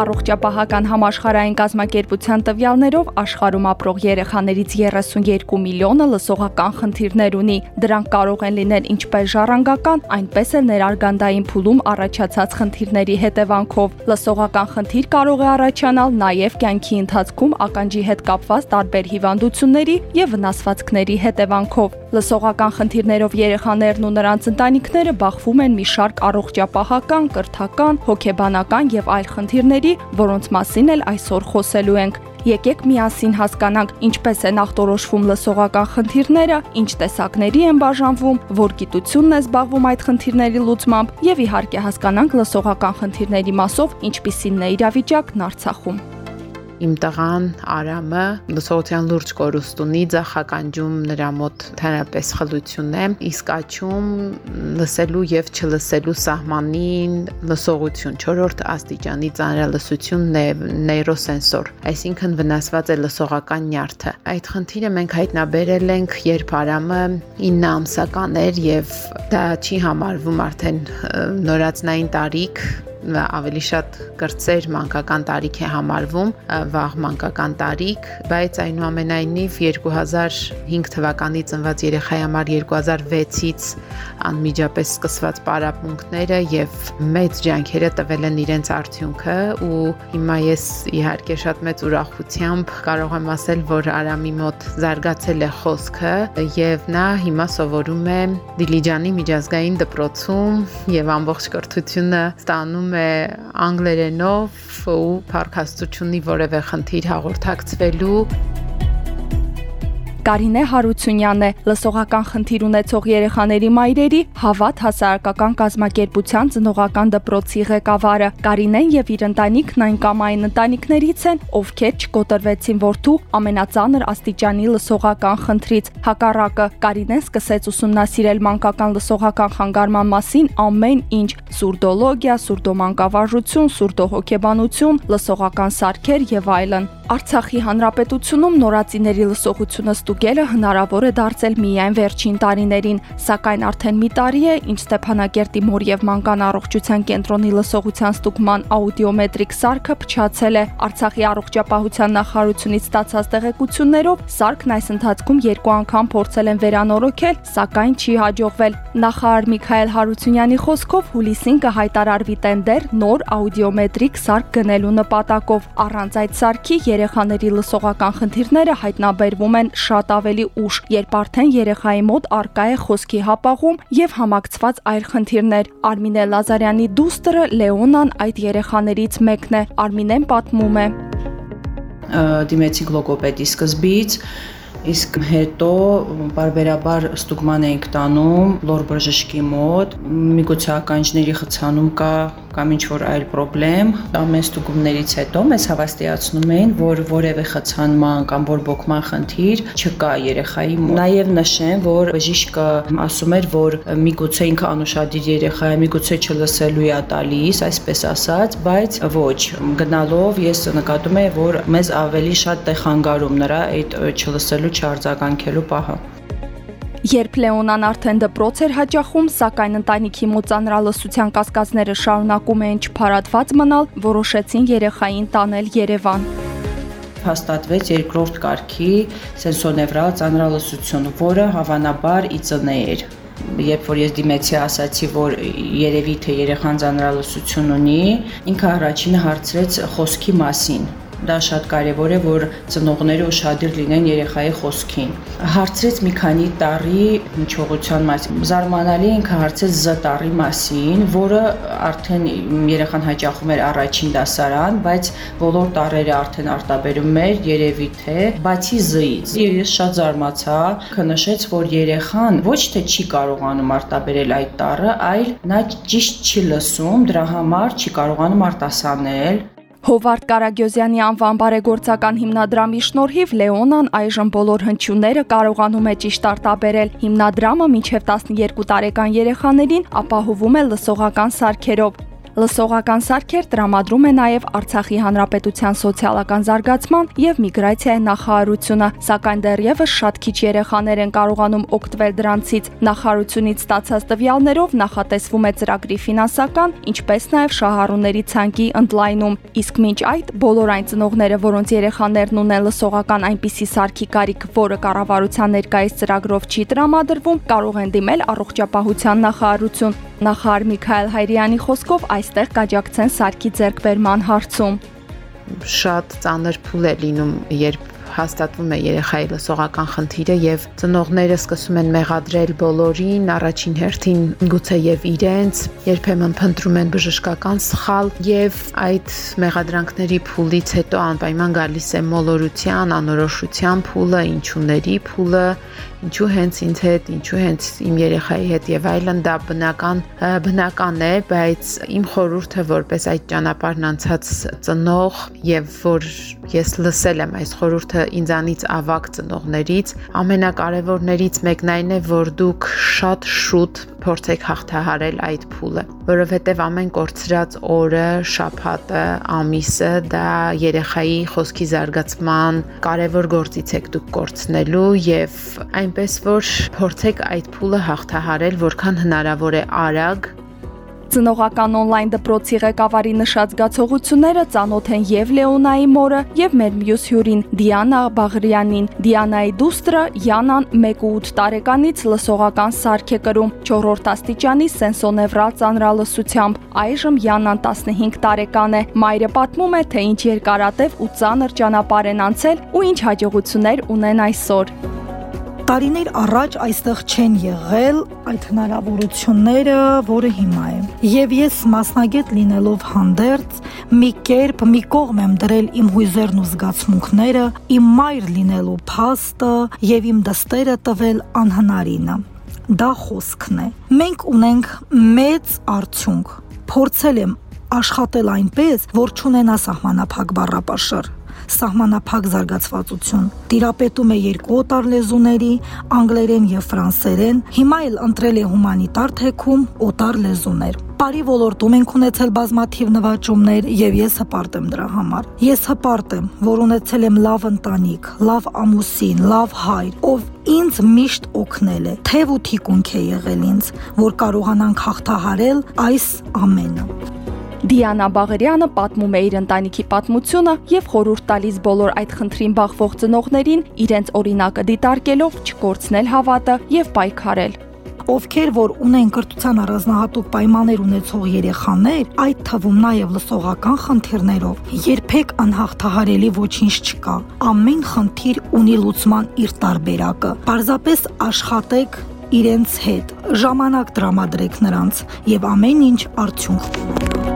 Առողջապահական համաշխարհային կազմակերպության տվյալներով աշխարհում ապրող երեխաներից 32 միլիոնը լսողական խնդիրներ ունի։ Դրանք կարող են լինել ինչպես ժառանգական, այնպես էլ ներարգանդային փուլում առաջացած խնդիրների հետևանքով։ Լսողական խնդիր կարող է առաջանալ նաև կյանքի ընթացքում ականջի հետ կապված տարբեր հիվանդությունների եւ վնասվածքների հետևանքով։ Լսողական խնդիրներով երեխաներն ու նրանց ընտանիքները բախվում են մի շարք առողջապահական, կրթական, հոգեբանական եւ այլ խնդիրների, խնդիրների, որոնց մասին էլ այսօր խոսելու ենք։ Եկեք միասին հասկանանք ինչպես են ախտորոշվում լսողական խնդիրները, ինչ տեսակների են բաժանվում, որ գիտությունն է զբաղվում այդ խնդիրների լուծմամբ եւ իհարկե հասկանանք լսողական խնդիրների մասով ինչպիսին է իրավիճակն Արցախում իմ տղան Արամը լսողության լուրջ կորուստ ունի, ցախականջում նրա մոտ թերապես խլություն է, իսկ աչում լսելու եւ չլսելու սահմանին լսողություն 4-րդ աստիճանի ծանրալսություն նեյրոսենսոր, այսինքն վնասված է լսողական նյարդը։ Այդ խնդիրը մենք հայտնաբերել ենք, երբ Արամը 9 ամսական էր եւ դա չի համարվում արդեն նորածնային տարիք, ավելի շատ կրծեր մանկական տարիք է համարվում, վաղ մանկական տարիք, բայց այնուամենայնիվ 2005 թվականի ծնված երեխայի համար 2006-ից անմիջապես սկսված պարապմունքները եւ մեծ ջանքերը տվել են իրենց արդյունքը ու հիմա ես իհարկե շատ մեծ ուրախությամբ կարող եմ ասել, որ Արամի մոտ զարգացել է խոսքը եւ նա հիմա սովորում է Դիլիջանի միջազգային դպրոցում եւ ամբողջ կրթությունը ստանում զբաղվում է անգլերենով ու փառքաստությունի որևէ խնդիր հաղորդակցվելու Կարինե Հարությունյանն է լսողական խնդիր ունեցող երեխաների մայրերի Հավատ հասարակական կազմակերպության ծնողական դպրոցի ղեկավարը։ Կարինեն եւ իր ընտանիքն այն կամ այն ընտանիքներից են, ովքեր չկոտրվեցին որդու ամենածանր աստիճանի լսողական խնդրից։ Հակառակը Կարինեն սկսեց ուսումնասիրել մանկական լսողական խանգարման մասին ամեն ինչ՝ սուրդոլոգիա, սուրդոմանկավարժություն, սուրդոհոգեբանություն, լսողական սարքեր եւ այլն։ Արցախի հանրապետությունում նորածիների լսողությունը ստուգելը հնարավոր է դարձել միայն վերջին տարիներին, սակայն արդեն մի տարի է, ինչ Ստեփանակերտի մոր եւ մանկան առողջության կենտրոնի լսողության ստուգման աուդիոմետրիկ սարքը փչացել է։ Արցախի առողջապահության նախարարությունից ստացած տեղեկություններով սարքն այս ընթացքում երկու անգամ փորձել են վերանորոգել, սակայն չի հաջողվել։ Նախարար Միքայել Հարությունյանի խոսքով հուլիսին կհայտարարվի տենդեր նոր աուդիոմետրիկ սարք գնելու նպատակով։ Առանց այդ սարքի երեխաների լսողական խնդիրները հայտնաբերվում են շատ ավելի ուշ, երբ արդեն երեխայի մոտ արկա է խոսքի հապաղում եւ համակցված այլ խնդիրներ։ Արմինե Լազարյանի դուստրը Լեոնան այդ երեխաներից մեկն է։ Արմինեն պատմում է. Դիմեցի գլոկոպեդի սկզբից իսկ հետո բարբերաբար ստուգման էինք տանում լոր բժշկի մոտ միգուցե ականջների խցանում կա կամ ինչ որ այլ խնդրեմ, ամեն ստուգումներից հետո մեզ հավաստիացնում էին, որ որևէ խցանման կամ բորբոքման խնդիր չկա երեխայի մոտ։ Նաև նշեմ, որ բժիշկը ասում էր, որ միգուցե ինքը անուշադիր երեխա է, միգուցե չլսելու է տալիս, այսպես ասած, բայց ոչ, գնալով ես նկատում եմ, որ մեզ ավելի շատ տեղ խանգարում նրա այդ չլսելու, չարձագանքելու պահը։ Երբ Լեոնան արդեն դպրոց էր հաճախում, սակայն ընտանիքի մոտ ծանրալսության կասկածները շարունակում էին չփարատված մնալ, որոշեցին երեխային տանել Երևան հաստատվեց երկրորդ կարգի սենսոնևրալ ծանրալսություն, որը հավանաբար ԻԾՆ էր երբ որ ես դիմեցի ասացի, որ երևի թե երեխան ծանրալսություն ունի, ինքը առաջինը հարցրեց խոսքի մասին Դա շատ կարևոր է, որ ծնողները ուշադիր լինեն երեխայի խոսքին։ Հարցրեց մի քանի տարի հնչողության մասին։ Զարմանալի ինքը հարցեց Զ տարի մասին, որը արդեն երեխան հաճախում էր առաջին դասարան, բայց բոլոր տարերը արդեն արտաբերում էր, երևի թե, բացի Զ-ից։ Ես շատ զարմացա, քննշեց, որ երեխան ոչ թե չի կարողանում արտաբերել այդ տառը, այլ նա ճիշտ չի լսում, դրա համար չի կարողանում արտասանել Հովարդ Կարագյոզյանի անվան բարեգործական հիմնադրամի շնորհիվ Լեոնան այժմ բոլոր հնչյունները կարողանում է ճիշտ արտաբերել։ Հիմնադրամը մինչև 12 տարեկան երեխաներին ապահովում է լսողական սարքերով։ Լսողական սարքեր տրամադրում է նաև Արցախի Հանրապետության սոցիալական զարգացման եւ միգրացիայի նախարարությունը, սակայն դեռևս շատ քիչ երեխաներ են կարողանում օգտվել դրանցից։ Նախարարությունից ստացած տվյալներով նախատեսվում է ծրագրի ֆինանսական, ինչպես նաև շահառուների ցանկի ընդլայնում։ Իսկ մինչ այդ բոլոր այն ծնողները, որոնց երեխաներն ունեն լսողական այնպիսի սարքի կարիք, որը կառավարության ներկայիս ծրագրով չի տրամադրվում, կարող են դիմել առողջապահության նախարարություն Նախարար Միքայել Հայրյանի խոսքով այստեղ կաջակցեն սարքի ձեռքբերման հարցում։ Շատ ծանր փուլ է լինում, երբ հաստատվում է երեխայի լսողական խնդիրը եւ ծնողները սկսում են մեղադրել բոլորին, առաջին հերթին գուցե եւ իրենց, երբեմն փնտրում են բժշկական սխալ եւ այդ մեղադրանքների փուլից հետո անպայման գալիս է մոլորության, անորոշության փուլը, ինչուների փուլը ինչու հենց ինձ հետ, ինչու հենց իմ երեխայի հետ եւ այլն դա բնական բնական է, բայց իմ խորհուրդը որպես այդ ճանապարհն անցած ծնող եւ որ ես լսել եմ այս խորհուրդը ինձանից ավակ ծնողներից, ամենակարևորներից մեկն այն է, որ դուք շատ շուտ փորձեք հաղթահարել այդ փուլը, որովհետև ամեն կորցրած օրը, շաբաթը, ամիսը դա երեխայի խոսքի զարգացման կարևոր գործից եք դուք կորցնելու եւ այնպես որ փորձեք այդ փուլը հաղթահարել որքան հնարավոր է արագ Ծնողական on-line դպրոցի ղեկավարի նշած զգացողությունները ծանոթ են եւ Լեոնայի մորը եւ մեր մյուս հյուրին Դիանա Բաղրյանին։ Դիանայի դուստրը Յանան 1.8 տարեկանից լսողական սարք է կրում 4-րդ աստիճանի սենսոնևրալ ծանրալսությամբ։ Այժմ Յանան 15 տարեկան է։ Մայրը պատմում է, թե ինչ երկարատև ու ծանր ճանապարհ են անցել ու ինչ հաջողություններ ունեն այսօր տարիներ առաջ այստեղ չեն եղել այդ հնարավորությունները, որը հիմա է։ Եվ ես մասնագետ լինելով հանդերձ մի կերպ մի կողմ եմ դրել իմ հույզերն ու զգացմունքները, իմ մայր լինելու փաստը եւ իմ դստերը տվել անհնարինը։ Դա խոսքն է։ Մենք ունենք մեծ արդյունք։ Փորձել եմ աշխատել այնպես, որ չունենա սահմանափակ բառապաշար սահմանափակ զարգացվածություն։ Տիրապետում է երկու օտար լեզուների՝ անգլերեն եւ ֆրանսերեն, հիմա էլ ընտրել է հումանիտար թեքում օտար լեզուներ։ Բարի ոլորտում ենք ունեցել բազմաթիվ նվաճումներ եւ ես հպարտ եմ դրա համար։ Ես հպարտ եմ, որ ունեցել եմ լավ ընտանիք, լավ ամուսին, լավ հայր, ով ինձ միշտ օգնել է։ Թեև ու թիկունք է եղել ինձ, որ կարողանանք հաղթահարել այս ամենը։ Դիանա Բաղարյանը պատմում է իր ընտանիքի պատմությունը եւ խորհուրդ տալիս բոլոր այդ խնդրին բախվող ծնողներին իրենց օրինակը դիտարկելով չկորցնել հավատը եւ պայքարել ովքեր որ ունեն կրթության առանձնահատուկ պայմաններ ունեցող երեխաներ, այդ թվում նաև լսողական խնդիրներով, երբեք անհաղթահարելի ոչինչ չկա։ Ամեն խնդիր ունի լուծման իր տարբերակը։ Պարզապես աշխատեք իրենց հետ, ժամանակ տրամադրեք նրանց եւ ամեն ինչ արդյունք կունենա։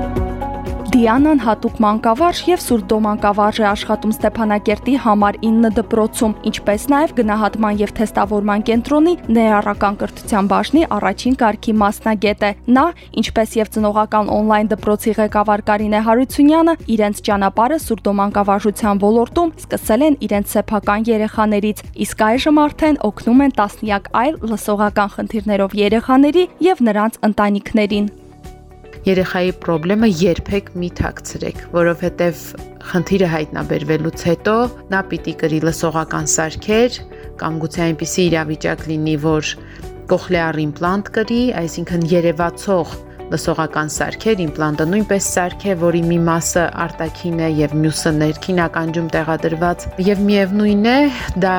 Դիանան հատուկ մանկավարժ եւ Սուրդո մանկավարժ է աշխատում Ստեփանակերտի համար 9 դպրոցում, ինչպես նաեւ գնահատման եւ թեստավորման կենտրոնի ներառական կրթության բաժնի առաջին կարգի մասնագետ է։ Նա, ինչպես եւ ծնողական on-line դպրոցի ղեկավար Կարինե Հարությունյանը, իրենց ճանապարհը Սուրդո մանկավարժության ոլորտում սկսել են իրենց սեփական երեխաներից, իսկ այժմ արդեն օգնում են տասնյակ այլ լսողական խնդիրներով երեխաների եւ նրանց ընտանիքներին երեխայի խնդրեմը երբեք մի թաքցրեք, որովհետև խնդիրը հայտնաբերվելուց հետո նա պիտի կրի լսողական սարքեր կամ գուցե այնպիսի իրավիճակ լինի, որ կոխլեար իմպլանտ կրի, այսինքն երևացող լսողական սարքեր, իմպլանտը նույնպես սարք է, որի մի մասը արտաքին է եւ մյուսը ներքին ականջում տեղադրված եւ միևնույն է, դա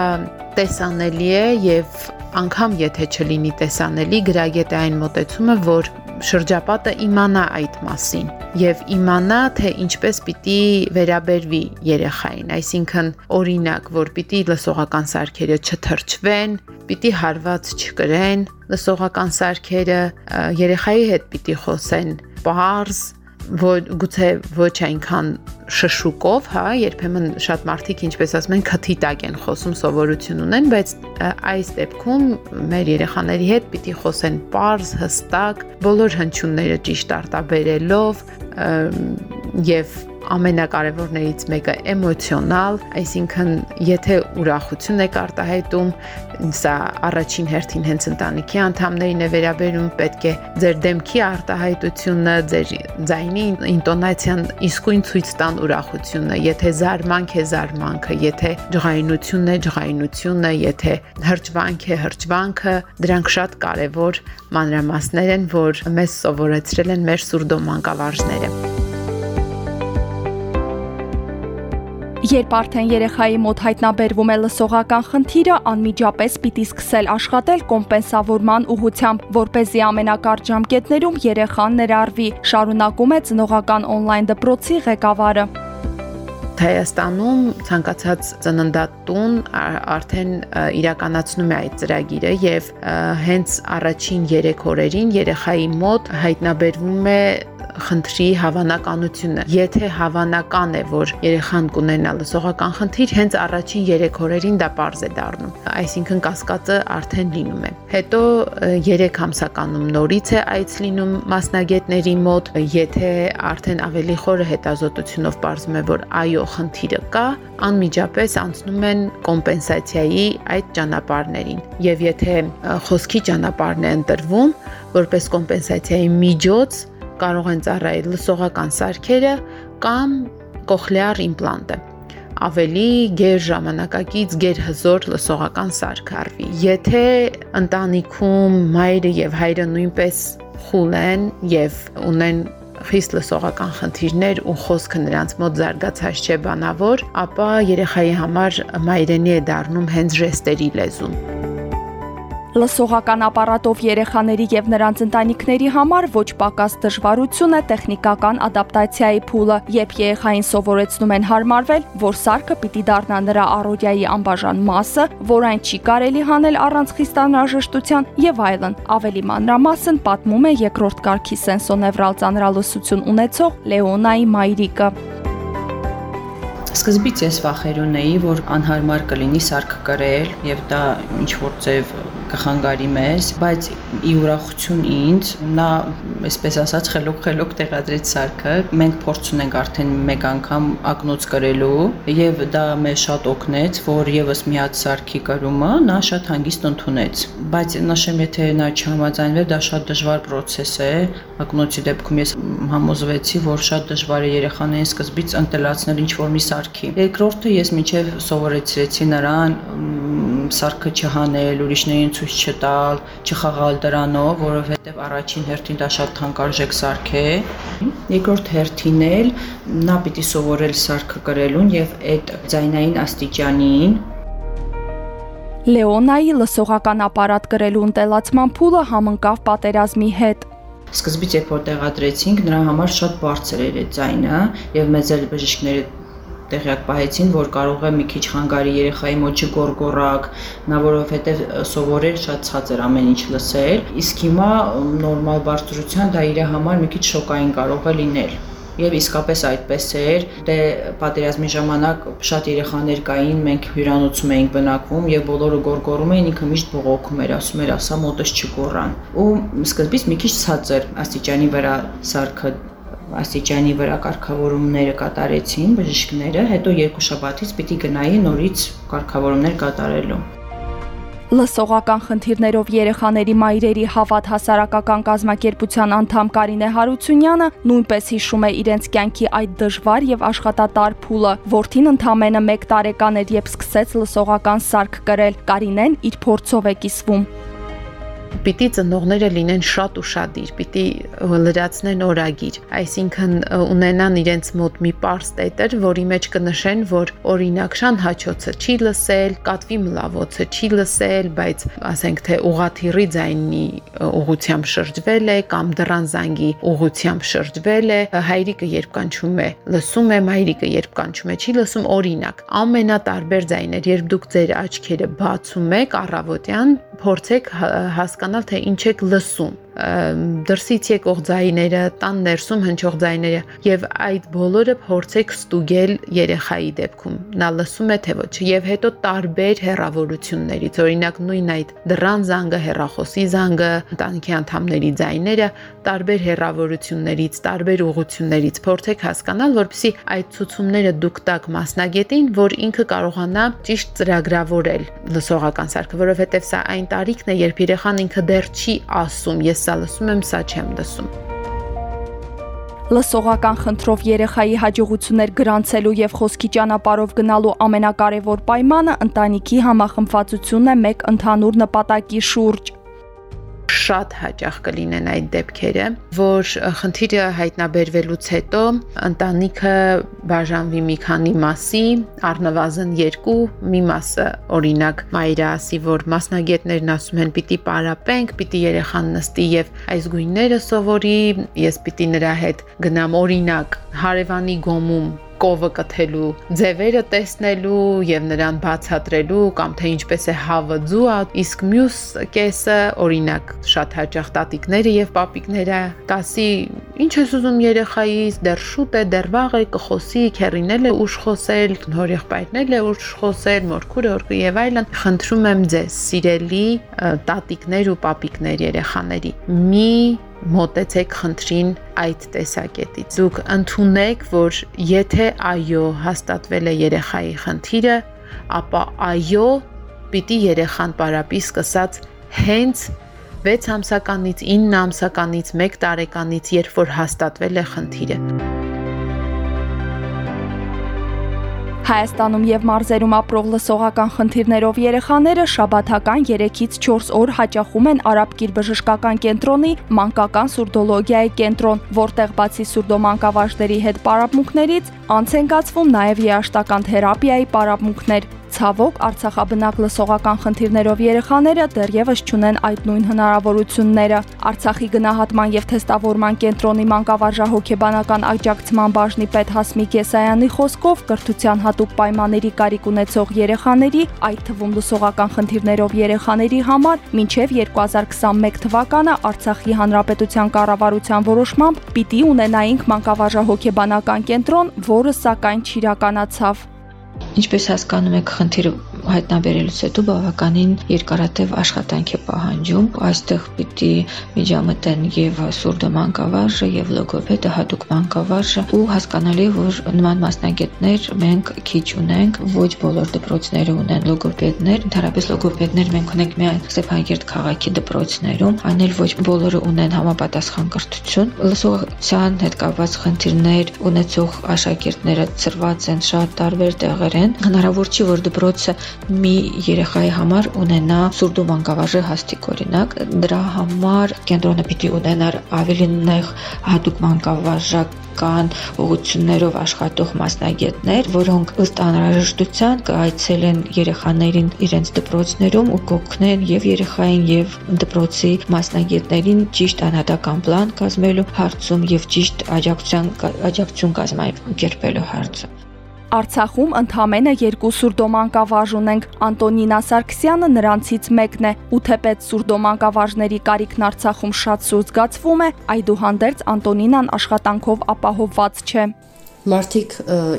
տեսանելի է եւ անգամ եթե չլինի տեսանելի, գրագետ է այն մոտեցումը, որ շրջապատը իմանա այդ մասին եւ իմանա թե ինչպես պիտի վերաբերվի երեխային, այսինքն օրինակ, որ պիտի լսողական սարքերը չթրջվեն, պիտի հարված չկրեն, լսողական սարքերը երեխայի հետ պիտի խոսեն բարձ ոչ գուցե ոչ այնքան շշուկով, հա, երբեմն շատ մարդիկ ինչպես ասում են, քթի տակ են խոսում, սովորություն ունեն, բայց այս դեպքում մեր երեխաների հետ պիտի խոսեն པարզ, հստակ, բոլոր հնչյունները ճիշտ արտաբերելով եւ ամենակարևորներից մեկը էմոցիոնալ, այսինքն եթե ուրախություն եք արտահայտում, սա առաջին հերթին հենց ընտանիքի անդամներին է վերաբերում, պետք է ձեր դեմքի արտահայտությունը, ձեր ձայնի ինտոնացիան իսկույն ցույց տան ուրախությունը, եթե զարմանք է զարմանքը, եթե ջղայնություն է ջղայնությունը, եթե հրճվանք է հրճվանքը, դրանք շատ կարևոր մանրամասներ են, որ մեզ սովորեցրել են մեր սուրդո Երբ արդեն երեխայի մոտ հայտնաբերվում է լսողական խնդիրը, անմիջապես պիտի սկսել աշխատել կոմպենսավորման ուղղությամբ, որ เป զի ամենակարճ ժամկետներում երեխան ներառվի, շարունակում է ծնողական on-line դպրոցի ղեկավարը։ Հայաստանում ցանկացած ծննդատուն արդեն իրականացնում է այդ ծրագիրը եւ հենց առաջին 3 օրերին երեխայի մոտ հայտնաբերվում է խնդրի հավանականությունը։ Եթե հավանական է, որ երեխան կունենա լսողական խնդիր, հենց առաջին 3 օրերին դա པարզ է դառնում։ Այսինքն կասկածը արդեն լինում է։ Հետո 3 ամսականում նորից է այց լինում մասնագետների մոտ, եթե արդեն ավելի խորը հետազոտությունով ողջում է, որ այո, խնդիրը կա, անմիջապես անցնում են կոմպենսացիայի այդ ճանապարհներին։ Եվ եթե խոսքի ճանապարհն է ընտրվում որպես կոմպենսացիայի միջոց, կարող են ծառայել լսողական սարքերը կամ կոխլեար իմպլանտը ավելի գեր ժամանակակից գերհզոր լսողական սարք արվի։ Եթե ընտանիքում մայրը եւ հայրը նույնպես խուլ են եւ ունեն խիստ լսողական խնդիրներ ու խոսքը նրանց մոտ զարգացած չէ բանավոր, ապա երեխայի համար մայրենի է դառնում հենց ժեստերի լեզուն լսողական ապարատով երեխաների եւ նրանց ընտանիքների համար ոչ պակաս դժվարություն է տեխնիկական ադապտացիայի փուլը, երբ երեխային սովորեցնում են հարմարվել, որ սարքը պիտի դառնա նրա առօրյայի անբաժան մասը, որ այն չի կարելի հանել առանց խիստ անհրաժեշտության եւ այլն։ Ավելի մանրամասն պատմում է երկրորդ կարգի սենսոնևրալ ծանրալսություն ունեցող Լեոնայի մայրիկը։ Սկզբից ես վախեր ունեի, որ անհարմար կլինի սարքը կրել եւ դա ինչ որ ձև կխանգարի մեզ, բայց ի ուրախություն ինձ նա այսպես ասած խելոք-խելոք տեղադրեց սարքը։ Մենք փորձ ունենք արդեն մեկ անգամ ակնոց կրելու եւ դա մեզ շատ օգնեց, որ եւս միած սարքի կրումը նա շատ հանգիստ ընդունեց։ Բայց նշեմ, եթե նա չհամաձայնվեր, դա շատ դժվար process է։ Ակնոցի դեպքում ես համոզվեցի, որ շատ դժվար է երեխաներին սկզբից ընտելացնել ինչ որ մի սարքի։ Երկրորդը ես միջև սովորեցրեցի նրան սարքը չհանել, ուրիշներին ցույց չտալ, չխաղալ դրանով, որովհետև առաջին հերթին դա շատ թանկարժեք սարք է։ Երկրորդ հերթին էլ նա պիտի սովորել սարքը կրելուն եւ այդ ձայնային աստիճանին Լեոնայի լսողական ապարատ գրելու ընտելացման փուլը համընկավ պատերազմի հետ։ Սկզբից երբ որ տեղադրեցինք, նրա համար շատ բարձր էր այդ ձայնը եւ մեծ էլ բժիշկները տեղյակ պահեցին, որ կարող է մի քիչ խանգարի երեխայի մոտ չգորգորակ, նա որովհետև սովորել շատ ցածր ամեն ինչ լսել, իսկ հիմա նորմալ բարձրության դա իր համար մի քիչ շոկային կարող է լինել եւ իսկապես այդպես էր դե պատերազմի ժամանակ շատ երեխաներ կային մենք հյուրանոցում էինք բնակվում եւ բոլորը գորգորում էին ինքը միշտ բողոքում էր ասում էր ասա մոտս չգորան ու սկզբից մի քիչ ցածր աստիճանի վրա սարքը աստիճանի վրա կարգավորումները կատարեցին բժիշկները, հետո երկու շաբաթից պիտի գնայի նորից կարգավորումներ կատարելու։ Լսողական խնդիրներով երեխաների մայրերի հավատ հասարակական կազմակերպության անդամ Կարինե Հարությունյանը նույնպես հիշում է իրենց կյանքի այդ դժվար եւ աշխատատար փուլը, որթին ընդամենը 1 տարեկան էր, երբ սկսեց լսողական սարք կրել։ Կարինեն իր փորձով է կիսվում պիտի ծնողները լինեն շատ ուրախadir, պիտի լրացնեն օրագիր, այսինքն ունենան իրենց մոտ մի པարս տետր, որի մեջ կնշեն, որ օրինակ շան հաչոցը չի լսել, կատվի մլավոցը չի լսել, բայց ասենք թե ուղաթիռի ձայնի ուղությամբ շրջվել է կամ դռան զանգի ուղությամբ շրջվել է, հայրիկը երբ կանչում է, լսում է, մայրիկը երբ կանչում է, չի լսում օրինակ։ Ամենատարբեր ձայներ, երբ դուք ձեր աչքերը բացում եք առավոտյան, փորձեք հասկանալ հասկանալ, թե ինչ եք լսում դրսից եկող ձայները, տան ներսում հնչող ձայները եւ այդ բոլորը փորձեք ստուգել երեխայի դեպքում։ Նա լսում է թե ոչ եւ հետո տարբեր հերավորություններից, օրինակ նույն այդ դռան զանգը, հերախոսի զանգը, ընտանիքի անդամների ձայները տարբեր հերավորություններից, տարբեր ուղություններից փորձեք հասկանալ, որպեսզի այդ ցուցումները դուք տակ մասնագետին, որ ինքը կարողանա ճիշտ ծրագրավորել լսողական սարքը, որովհետև սա այն տարիքն է, երբ երեխան ինքը դեռ չի ասում, ես սա լսում եմ, սա չեմ լսում լսողական խնդրով երեխայի հաջողություններ գրանցելու եւ խոսքի ճանապարհով գնալու ամենակարևոր պայմանը ընտանիքի համախմբվածությունն է մեկ ընդհանուր նպատակի շուրջ շատ հաճախ կլինեն այդ դեպքերը, որ խնդիրը հայտնաբերվելուց հետո ընտանիքը բաժանվի մի քանի մասի, առնվազն երկու, մի մասը օրինակ մայրը ասի, որ մասնագետներն ասում են պիտի պարապենք, պիտի երեխան նստի եւ այս գույները սովորի, ես պիտի նրա հետ գնամ օրինակ հարևանի գոմում կովը կթելու ձևերը տեսնելու եւ նրան բացատրելու կամ թե ինչպես է հավը ձուա իսկ մյուս կեսը օրինակ շատ հաճախ տատիկները եւ պապիկները կասի ինչ ես ուզում երեխայից դեռ շուտ է դեռ վաղ է կխոսի քերինել է ուշ խոսել հորեղբայրնել է ուշ խոսել մորքուրը օրկը եւ այլն խնդրում եմ ձեզ սիրելի տատիկներ ու պապիկներ երեխաների մի մոտեցեք խնդրին այդ տեսակետից։ Դուք ընդունեք, որ եթե այո հաստատվել է երեխայի խնդիրը, ապա այո պիտի երեխան պարապի սկսած հենց 6 ամսականից 9 ամսականից 1 տարեկանից, երբ որ հաստատվել է խնդիրը։ Հայաստանում եւ մարզերում ապրող լսողական խնդիրներով երեխաները շաբաթական 3-ից 4 օր հաճախում են Արաբկիր բժշկական կենտրոնի մանկական սուրդոլոգիայի կենտրոն, որտեղ բացի սուրդոմանկավարժների հետ պարապմունքներից անց են կացվում նաև երաշտական թերապիայի պարապմունքներ, Ցավոք Արցախաբնակ լսողական խնդիրներով երեխաները դեռևս չունեն այդ նույն հնարավորությունները։ Արցախի գնահատման եւ թեստավորման կենտրոնի մանկավարժահոգեբանական աջակցման բաժնի պետ Հասմիկ Եսայանի խոսքով կրթության հատուկ պայմանների կարիք ունեցող երեխաների, այդ թվում լսողական խնդիրներով երեխաների համար մինչև 2021 թվականը Արցախի Հանրապետության կառավարության որոշմամբ պիտի ունենայինք մանկավարժահոգեբանական կենտրոն, որը սակայն չիրականացավ։ Ինչպես հասկանում եք, խնդիրը հայտնաբերելուց հետո բավականին երկարատև աշխատանք է պահանջում։ Այստեղ պիտի միջամտեն եւ սուրդը մանկավարժը եւ լոգոպեդը, հատուկ մանկավարժը ու հասկանալի որ նման մասնագետներ մենք քիչ ունենք, ոչ բոլոր դպրոցները ունեն լոգոպեդներ, ընդհանրապես լոգոպեդներ մենք ունենք միայն Ստեփանակերտ քաղաքի դպրոցներում, այն էլ ոչ բոլորը ունեն համապատասխան կրթություն։ Լսողության հետ կապված խնդիրներ ունեցող աշակերտները ծրված են շատ տարբեր տեղեր են։ Հնարավոր չի որ դպրոցը մի երեխայի համար ունենա սուրդու մանկավարժի հաստիկ օրինակ դրա համար կենտրոնը պիտի ունենար ավելի նեղ հատուկ մանկավարժական ուղղություններով աշխատող մասնագետներ, որոնք ըստ անհրաժեշտության կայցելեն երեխաներին իրենց դպրոցներում ու կօգնեն եւ երեխային եւ դպրոցի մասնագետներին ճիշտ անհատական պլան կազմելու հարցում եւ ճիշտ աջակցության աջակցություն կազմակերպելու հարցում Արցախում ընդամենը երկու սուրդոմանկավարժ ունենք։ Անտոնինա Սարգսյանը նրանցից մեկն է։ Ու թեպետ սուրդոմանկավարժների կարիքն Արցախում շատ սուր զգացվում է, այդուհանդերձ Անտոնինան աշխատանքով ապահովված չէ մարդիկ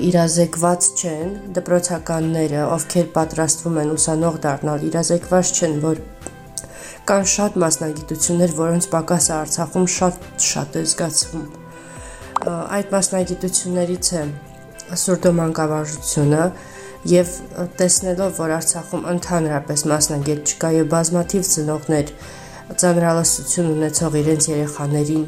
իրազեկված չեն, դպրոցականները, ովքեր պատրաստվում են ուսանող դառնալ, իրազեկված չեն, որ կան շատ մասնագիտություններ, որոնց պակասը Արցախում շատ շատ է զգացվում։ Այդ մասնագիտություններից է սուրդոմանկավարժությունը եւ տեսնելով, որ Արցախում ընդհանրապես մասնագետ չկա եւ բազմաթիվ ծնողներ ծանրալասություն ունեցող իրենց երեխաներին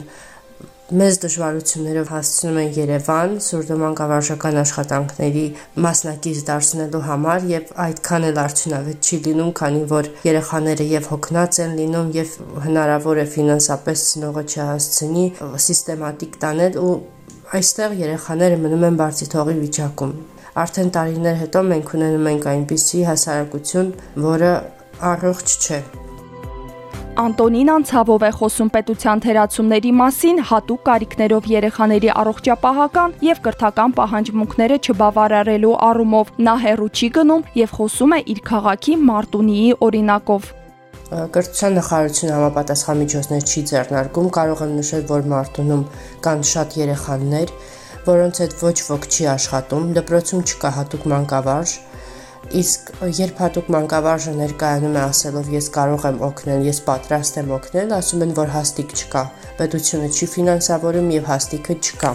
մեծ դժվարություններով հասցնում են Երևան սուրդոմանկավարժական աշխատանքների մասնակից դարձնելու համար եւ այդքան էլ արդյունավետ չի լինում, քանի որ երեխաները եւ հոգնած են լինում եւ հնարավոր է ֆինանսապես ծնողը չհասցնի սիստեմատիկ տանել ու Այստեղ երեխաները մնում են բարձիթողի վիճակում։ Արդեն տարիներ հետո մենք ունենում ենք այնպիսի հասարակություն, որը առողջ չէ։ Անտոնինան ցավով է խոսում պետության թերացումների մասին, հատուկ կարիքներով երեխաների առողջապահական եւ կրթական պահանջմունքները չբավարարելու առումով։ Նա հերու չի գնում եւ խոսում է իր քաղաքի Մարտունիի օրինակով Կրթության նախարարությունը համապատասխան միջոցներ չի ձեռնարկում, կարող եմ նշել, որ Մարտունում կան շատ երեխաներ, որոնց հետ ոչ ոք չի աշխատում, դպրոցում չկա հատուկ մանկավարժ, իսկ երբ հատուկ մանկավարժը ներկայանում է ասելով ես կարող եմ օգնել, ես պատրաստ եմ օգնել, ասում են, որ հաստիկ չկա, պետությունը չի ֆինանսավորում եւ հաստիկը չկա։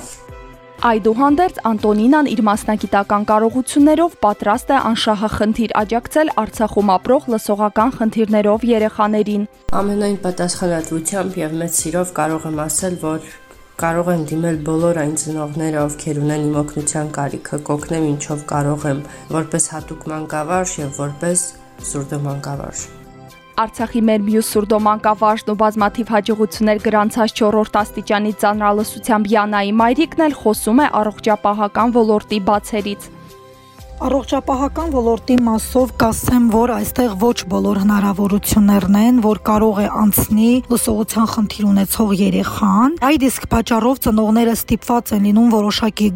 Այդուհանդերձ Անտոնինան իր մասնագիտական կարողություններով պատրաստ է անշահախնդիր աջակցել Արցախում ապրող լսողական խնդիրներով երեխաներին։ Ամենայն պատասխանատվությամբ եւ մեծ սիրով կարող եմ ասել, որ կարող եմ դիմել բոլոր այն ծնողները, ովքեր ունեն իմ օգնության կարիքը, կօգնեմ ինչով կարող եմ, որպես հատուկ մանկավարժ եւ որպես սուրդո մանկավարժ։ Արցախի մեր մյուս սուրդոմանկավարժն ու բազմաթիվ հաջողություններ գրանցած 4-րդ աստիճանի ծանրալսությամբ Յանայի Մայրիկն էլ խոսում է առողջապահական ոլորտի բացերից։ Առողջապահական ոլորտի մասով կասեմ, որ այստեղ ոչ բոլոր հնարավորություններն են, որ կարող է անցնի լսողության խնդիր ունեցող երեխան։ Այդ իսկ պատճառով ծնողները ստիպված են լինում որոշակի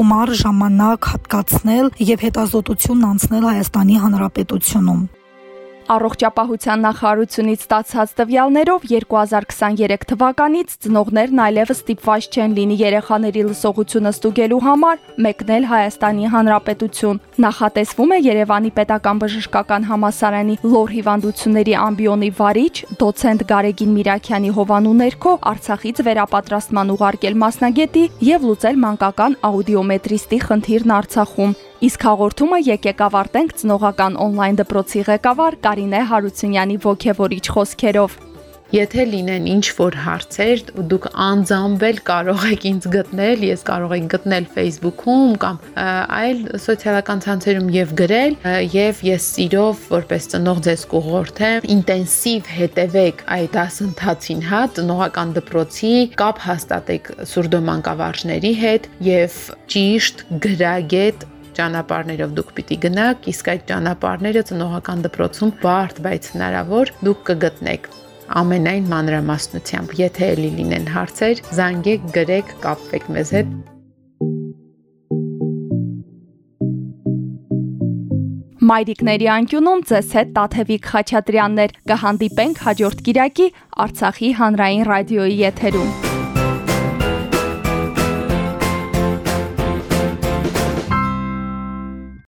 գումար ժամանակ հատկացնել եւ հետազոտությունն անցնել Հայաստանի Հանրապետությունում։ Առողջապահության նախարարությունից ստացած տվյալներով 2023 թվականից ծնողներն այլևս ստիպված չեն լինի երեխաների լսողությունը ստուգելու համար մեկնել Հայաստանի Հանրապետություն։ Նախատեսվում է Երևանի Պետական Բժշկական Համալսարանի լոր հիվանդությունների ամբիոնի վարիչ դոցենտ Գարեգին Միրաքյանի հովանու ներքո Արցախից վերապատրաստման ուղարկել մասնագետի եւ լուծել մանկական աուդիոմետրիստի խնդիրն Արցախում։ Իսկ հաղորդումը եկեք ավարտենք ծնողական on-line դպրոցի ղեկավար Կարինե Հարությունյանի ողջևորիչ խոսքերով։ Եթե լինեն ինչ որ հարցեր, դուք անձամբ էլ կարող եք ինձ գտնել, ես կարող եք գտնել Facebook-ում կամ այլ սոցիալական ցանցերում եւ գրել, եւ ես սիրով որպես ծնող ձեզ կուղորդեմ ինտենսիվ հետևեք այդ դասընթացին, հա, ծնողական դպրոցի, կապ հաստատեք սուրդոմանկավարժների հետ եւ ճիշտ գրագետ ճանապարհներով դուք պիտի գնաք, իսկ այդ ճանապարհները ծնողական դպրոցում բարդ, բայց հնարավոր դուք կգտնեք ամենայն մանրամասնությամբ։ Եթե էլի լինեն հարցեր, զանգեք, գրեք, կապվեք մեզ հետ։ Մայրիկների անկյունում ձեզ հետ Տաթևիկ Խաչատրյաններ կհանդիպենք հաջորդ Կիրակի Արցախի հանրային ռադիոյի եթերում։